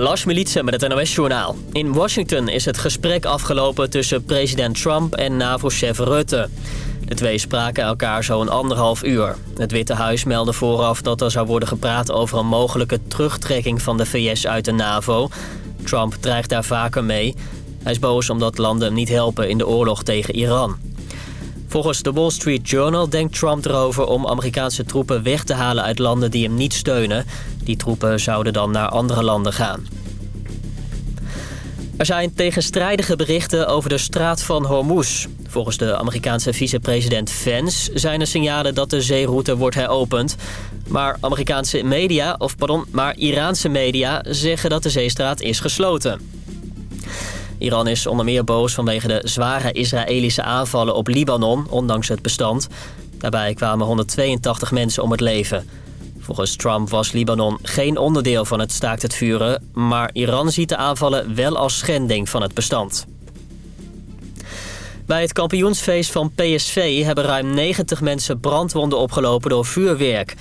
Lars Militsen met het NOS-journaal. In Washington is het gesprek afgelopen tussen president Trump en NAVO-chef Rutte. De twee spraken elkaar zo'n anderhalf uur. Het Witte Huis meldde vooraf dat er zou worden gepraat over een mogelijke terugtrekking van de VS uit de NAVO. Trump dreigt daar vaker mee. Hij is boos omdat landen hem niet helpen in de oorlog tegen Iran. Volgens de Wall Street Journal denkt Trump erover om Amerikaanse troepen weg te halen uit landen die hem niet steunen. Die troepen zouden dan naar andere landen gaan. Er zijn tegenstrijdige berichten over de straat van Hormuz. Volgens de Amerikaanse vicepresident Vance zijn er signalen dat de zeeroute wordt heropend. Maar Amerikaanse media, of pardon, maar Iraanse media zeggen dat de zeestraat is gesloten. Iran is onder meer boos vanwege de zware Israëlische aanvallen op Libanon, ondanks het bestand. Daarbij kwamen 182 mensen om het leven. Volgens Trump was Libanon geen onderdeel van het staakt het vuren... maar Iran ziet de aanvallen wel als schending van het bestand. Bij het kampioensfeest van PSV hebben ruim 90 mensen brandwonden opgelopen door vuurwerk.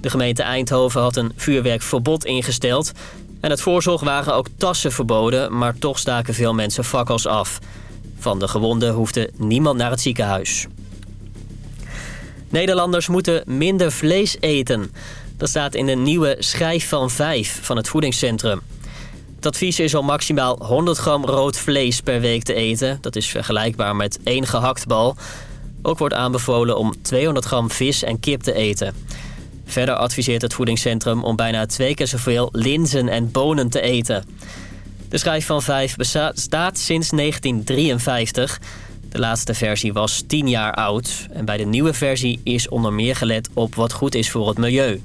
De gemeente Eindhoven had een vuurwerkverbod ingesteld... en het voorzorg waren ook tassen verboden... maar toch staken veel mensen fakkels af. Van de gewonden hoefde niemand naar het ziekenhuis. Nederlanders moeten minder vlees eten. Dat staat in de nieuwe schijf van 5 van het voedingscentrum. Het advies is om maximaal 100 gram rood vlees per week te eten. Dat is vergelijkbaar met één gehaktbal. Ook wordt aanbevolen om 200 gram vis en kip te eten. Verder adviseert het voedingscentrum om bijna twee keer zoveel linzen en bonen te eten. De schijf van 5 bestaat sinds 1953... De laatste versie was 10 jaar oud. En bij de nieuwe versie is onder meer gelet op wat goed is voor het milieu.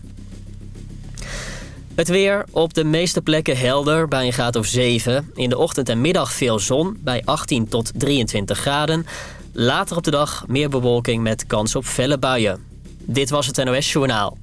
Het weer op de meeste plekken helder bij een graad of 7. In de ochtend en middag veel zon bij 18 tot 23 graden. Later op de dag meer bewolking met kans op felle buien. Dit was het NOS Journaal.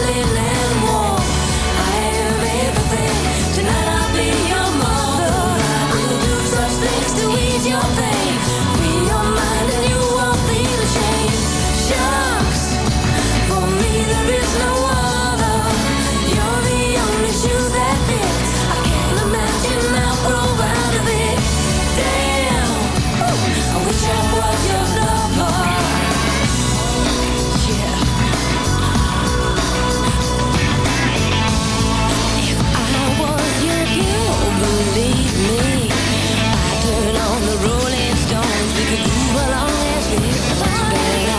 I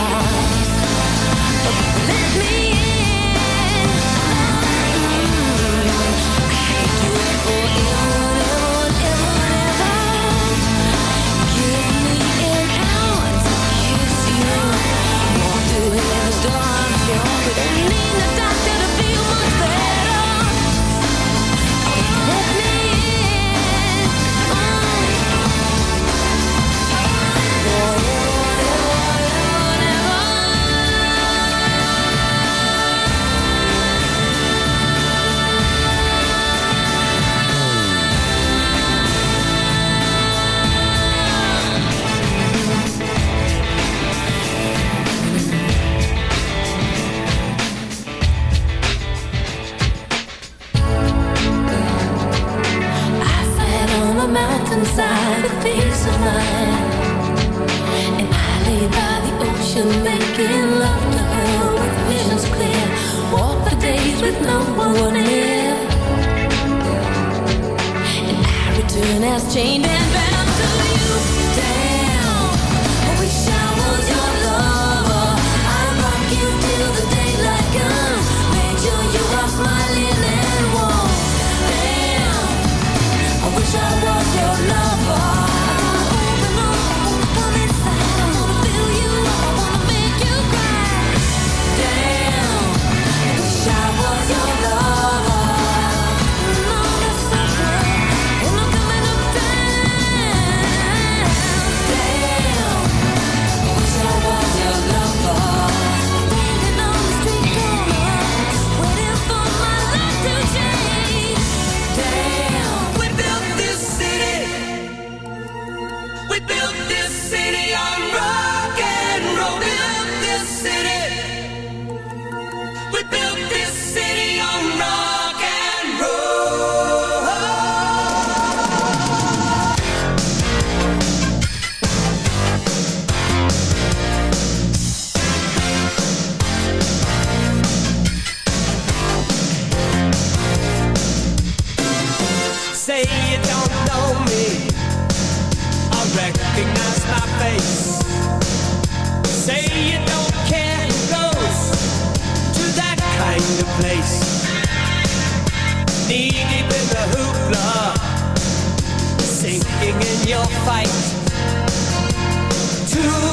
in your fight. Two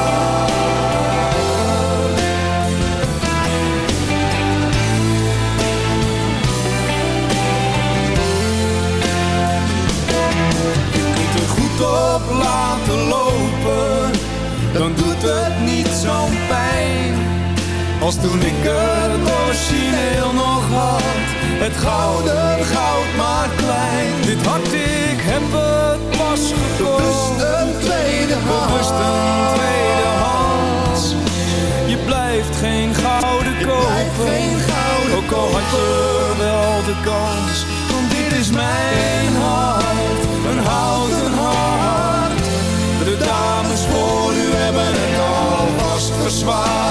Als toen ik het origineel nog had, het gouden goud maar klein. Dit hart, ik heb het pas gekocht. Bewust een tweede hand. Bewust een tweede hand. Je blijft geen gouden kopen. Ook al had je wel de kans. Want dit is mijn hart, een houten hart. De dames voor u hebben het alvast verzwaard.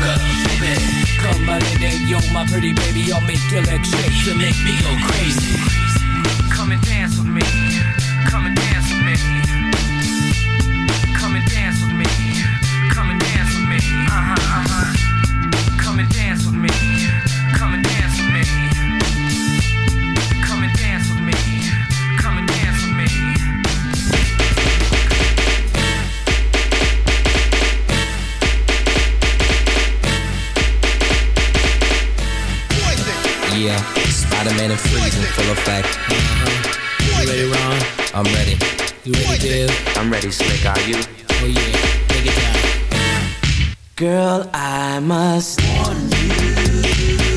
sugar, baby. Come my you're my pretty baby. I'll make your legs shake. You make me go crazy. Come and dance with me. Come and dance with me. Spider-Man and freezing full effect. Uh-huh. You ready, Ron? I'm ready. You ready, Dave? I'm ready, Slick. Are you? Oh yeah, take it down. Girl, I must warn you.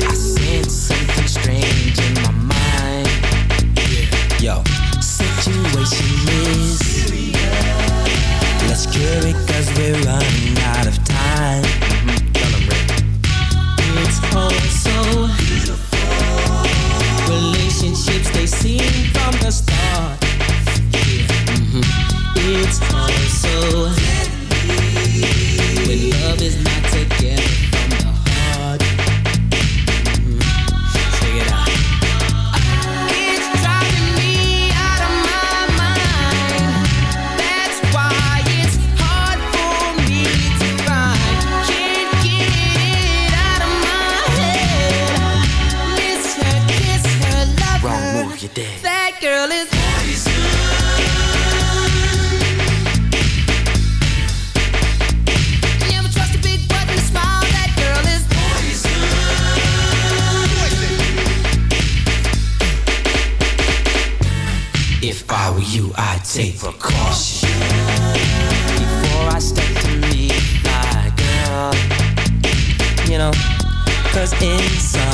I sense something strange in my mind. Yo, situation is Let's cure it cause we're running out of time. Cause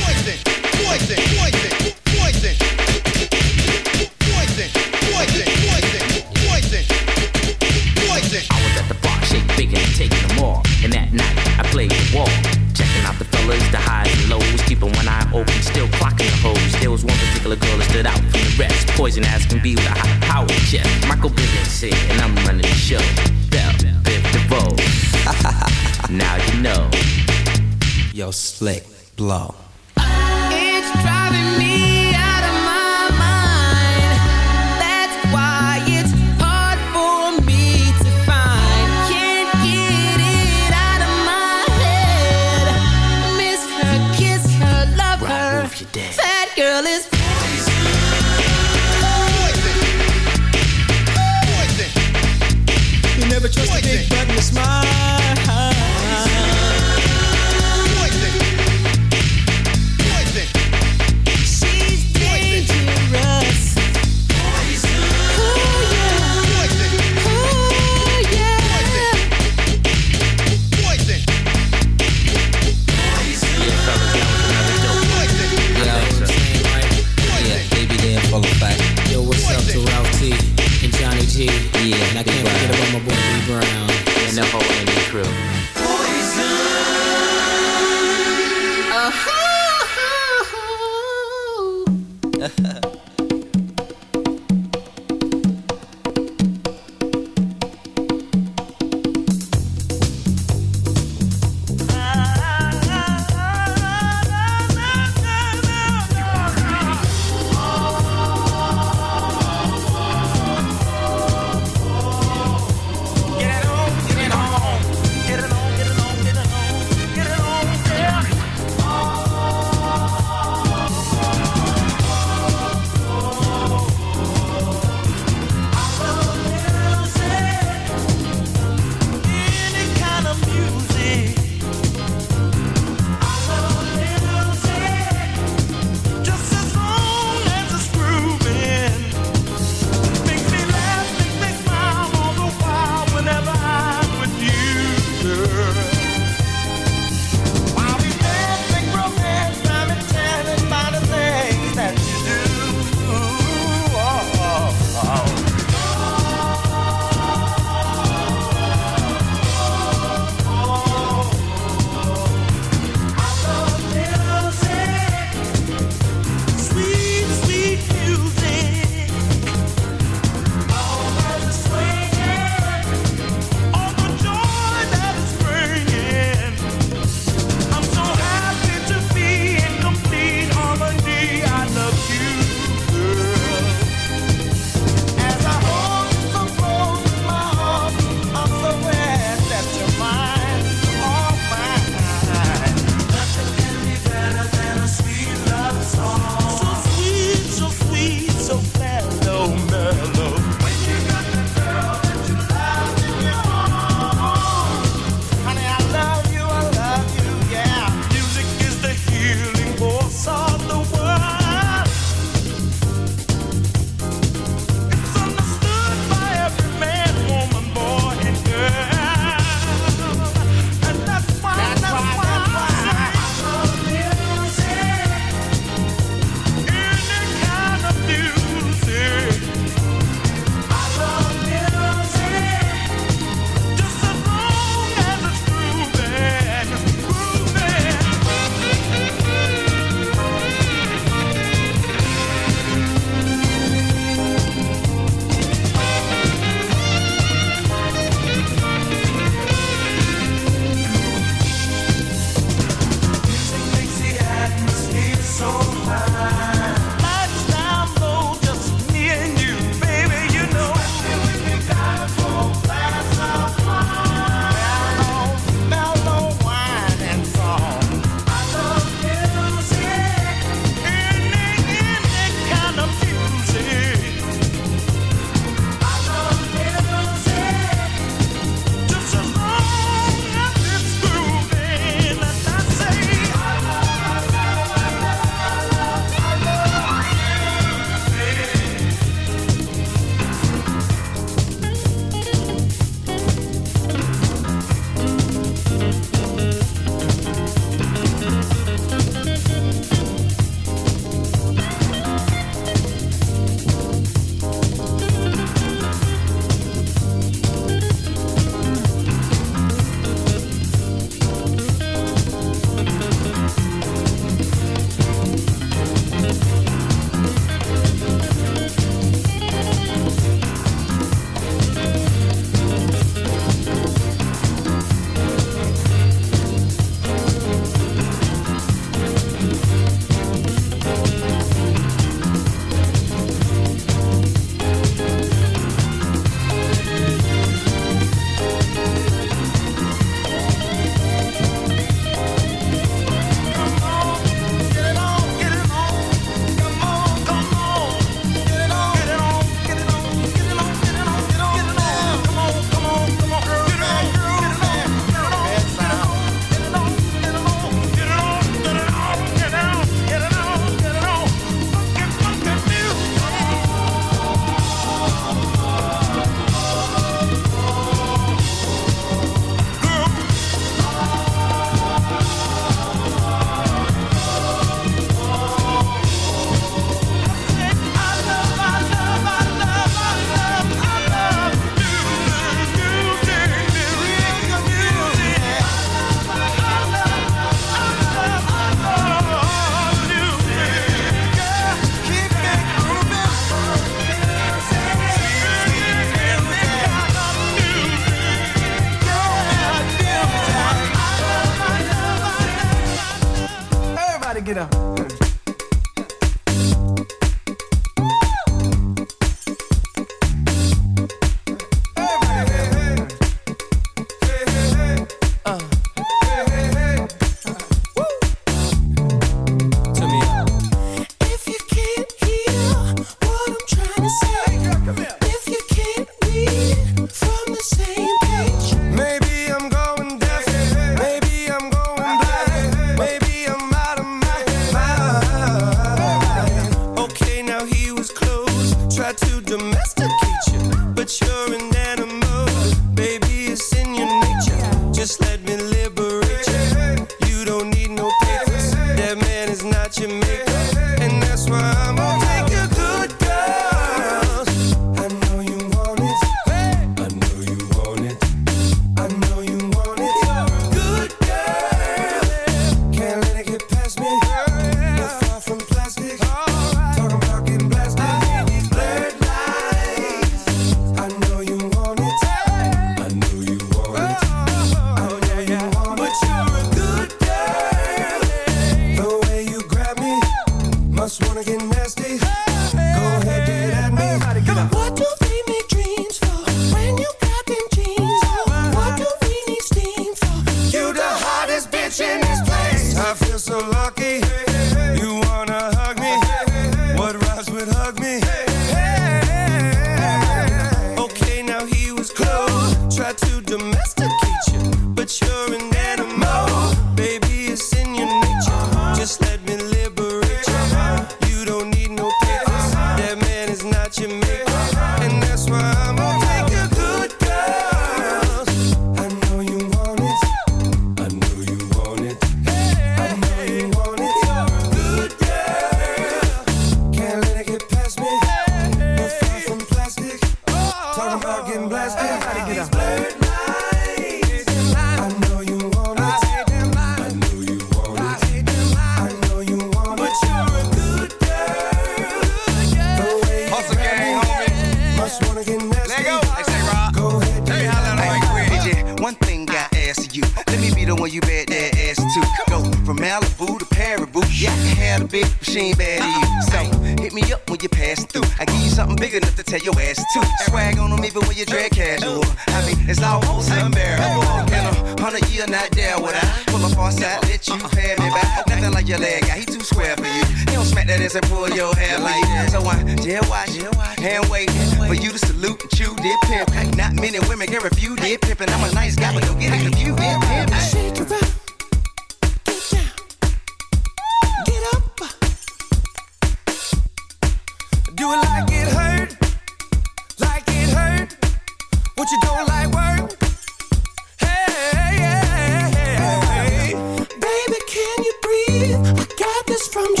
from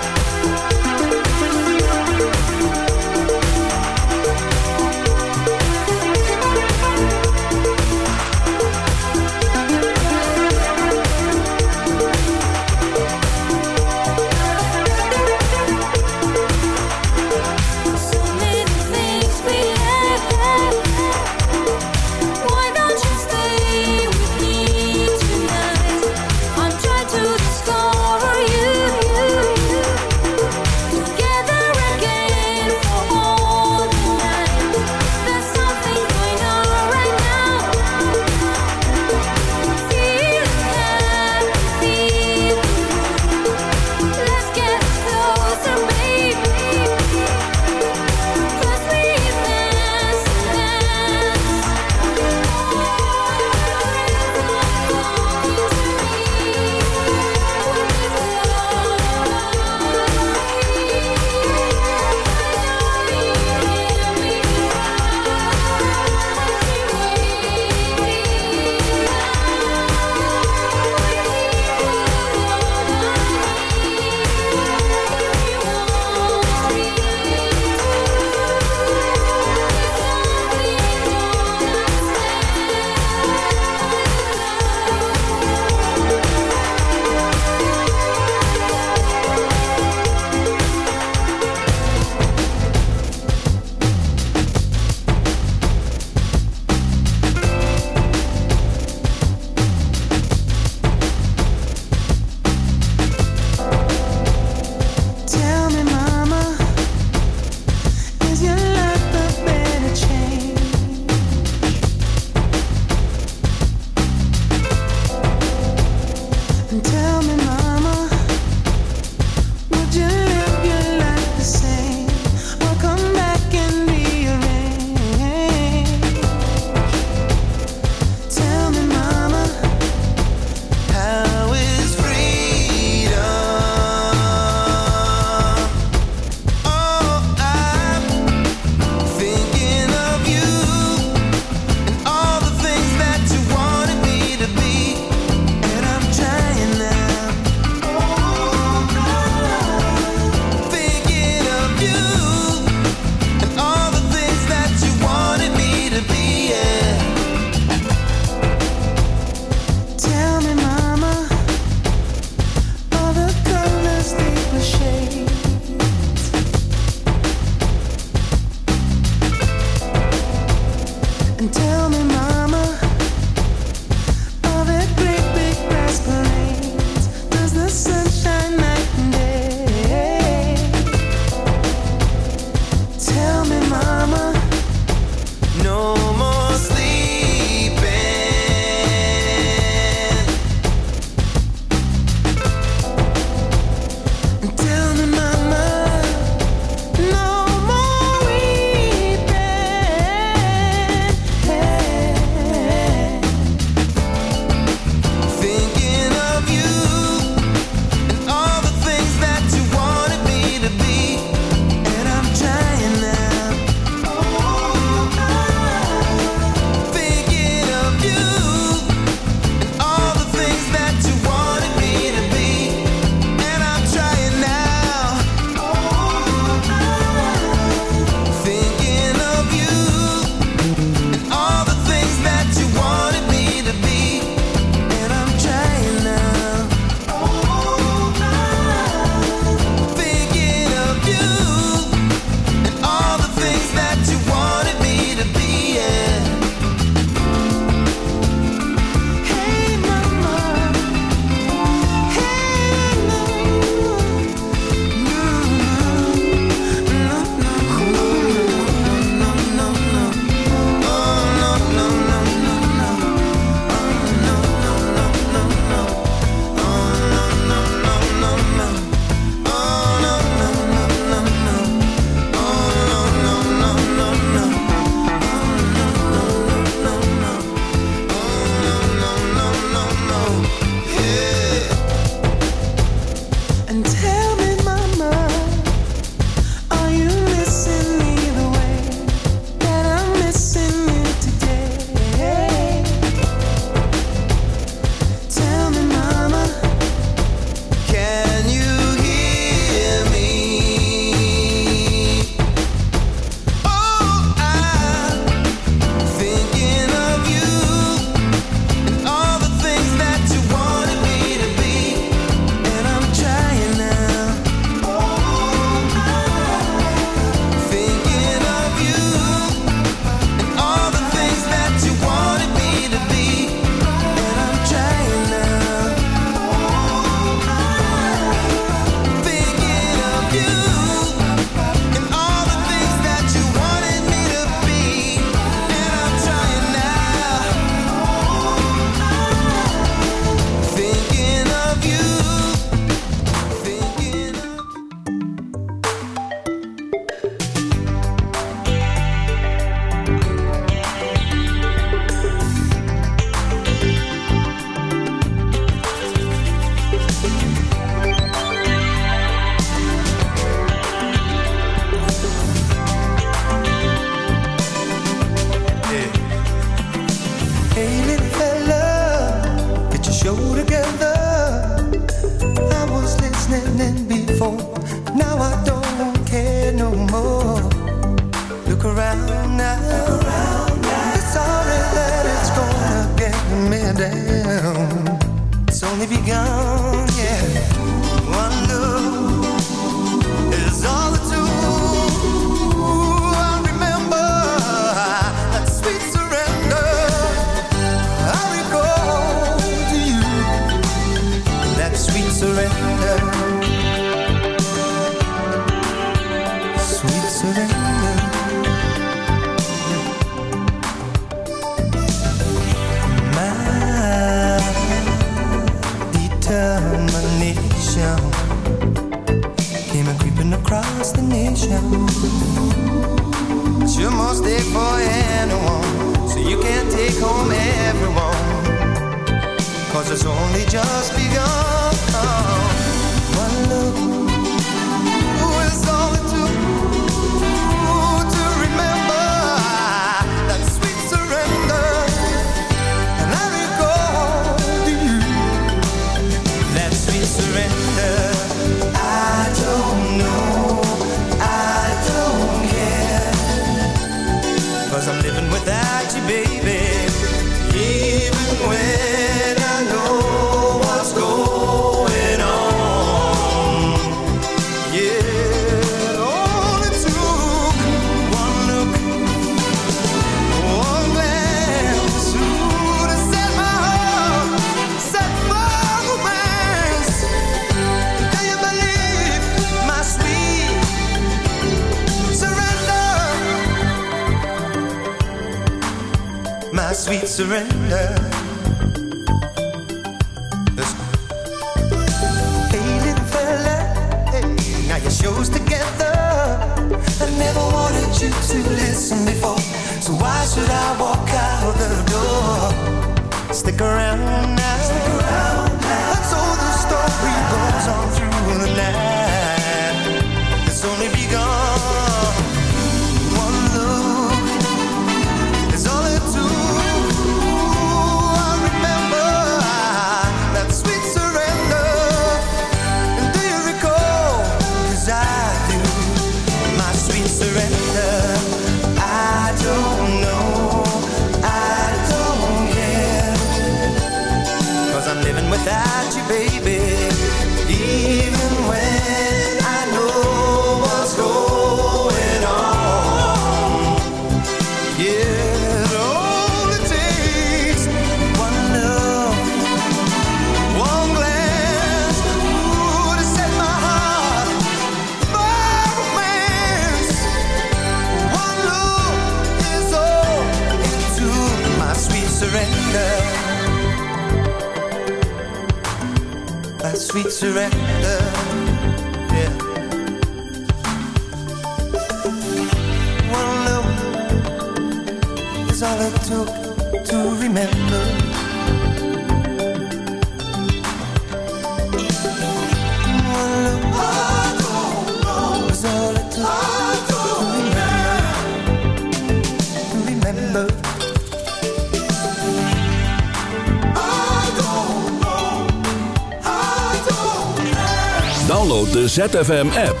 ZFM-app.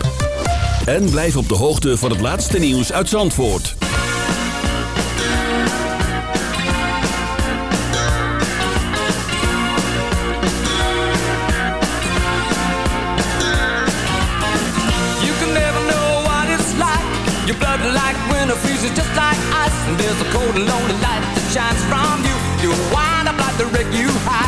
En blijf op de hoogte van het laatste nieuws uit Zandvoort. You can never know what it's like. Your blood like when a freezes just like ice. And there's a cold and lonely light that shines from you. You wind up like the wreck you hide.